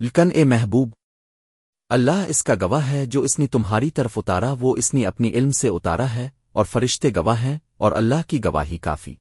لکن اے محبوب، اللہ اس کا گواہ ہے جو اس نے تمہاری طرف اتارا، وہ اس نے اپنی علم سے اتارا ہے اور فرشتے گواہ ہیں اور اللہ کی گواہی کافی۔